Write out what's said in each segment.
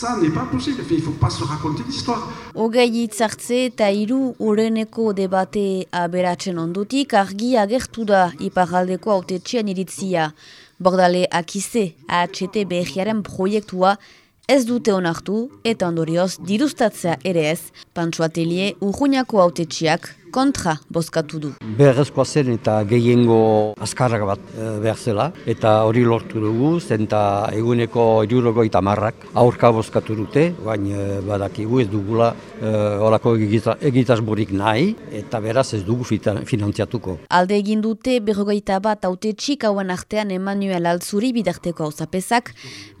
Ça n'est pas possible, il faut pas se raconter d'histoire. Ogei hitzartze eta hiru ureneko debate aberatzen ondutik argi agertu da iparraldeko autetxean iritzia. Bordale akize AHT behiaren proiektua ez dute onartu eta ondorioz diruztatzea ere ez, Pantsu Atelier urruñako autetxiak kontra bozkatu du. Beharrezkoa zen eta gehiengo azkarrak bat e, behar zela, eta hori lortu dugu, zen eta eguneko irurogoi tamarrak aurka bozkatu dute, baina e, badakigu ez dugula e, horako egitasborik nahi, eta beraz ez dugu finantziatuko. Alde egin dute berrogeita bat haute txik hauen artean Emanuel Altzuri bidarteko hau zapezak,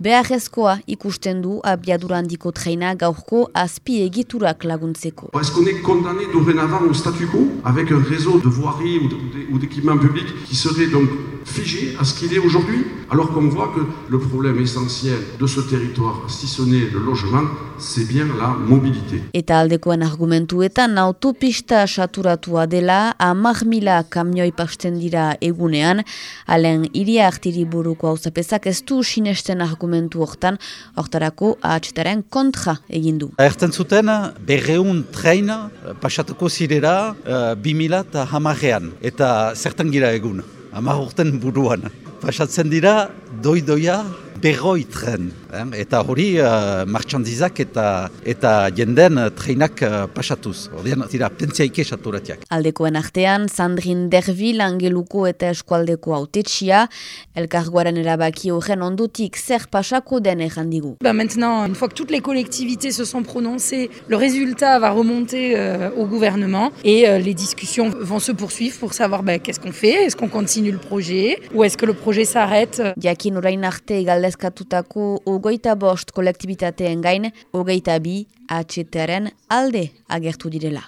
beharrezkoa ikusten du abiaduran diko treina gaurko azpi egiturak laguntzeko. Est-ce qu'on est condamné dorénavant au statu quo avec un réseau de voirie ou d'équipements publics qui serait donc figé à ce qu'il est aujourd'hui, alors qu'on voit que le problème essentiel de ce territoire, si ce n'est le logement, c'est bien la mobilité. Eta aldekoen argumentuetan autopista saturatua dela amar mila kamioi pasten dira egunean, alen iria artiri buruko hau zapezak ez du sinesten argumentu hortan, hortarako ahatsetaren kontra egindu. Erten zuten, berreun treina pasatuko zirera uh, bimila eta hamarean, eta zertan gira egun, hamar urten buruan. Pasatzen dira, doi-doia, berroitren. Eh? Eta hori uh, martxandizak eta eta jenden uh, treinak uh, pasatuz. Hordian, tira, pentsiaike saturatiak. Aldekoen artean, Sandrin Dervil, Angeluko eta Eskualdeko autetxia, elkarguaren erabaki horren ondutik zer pasako den errandigu. Bah maintenant, une fois que toutes les collectivités se sont prononcées, le résultat va remonter euh, au gouvernement et euh, les discussions vont se poursuivre pour savoir bah, qu'est-ce qu'on fait, est-ce qu'on continue le projet? Ou est-ce que le projet s'arrête? Jakin orain arte galdezkatutako ogoita bost kolektibitateen gain, ogeita bi atxetaren alde agertu direla.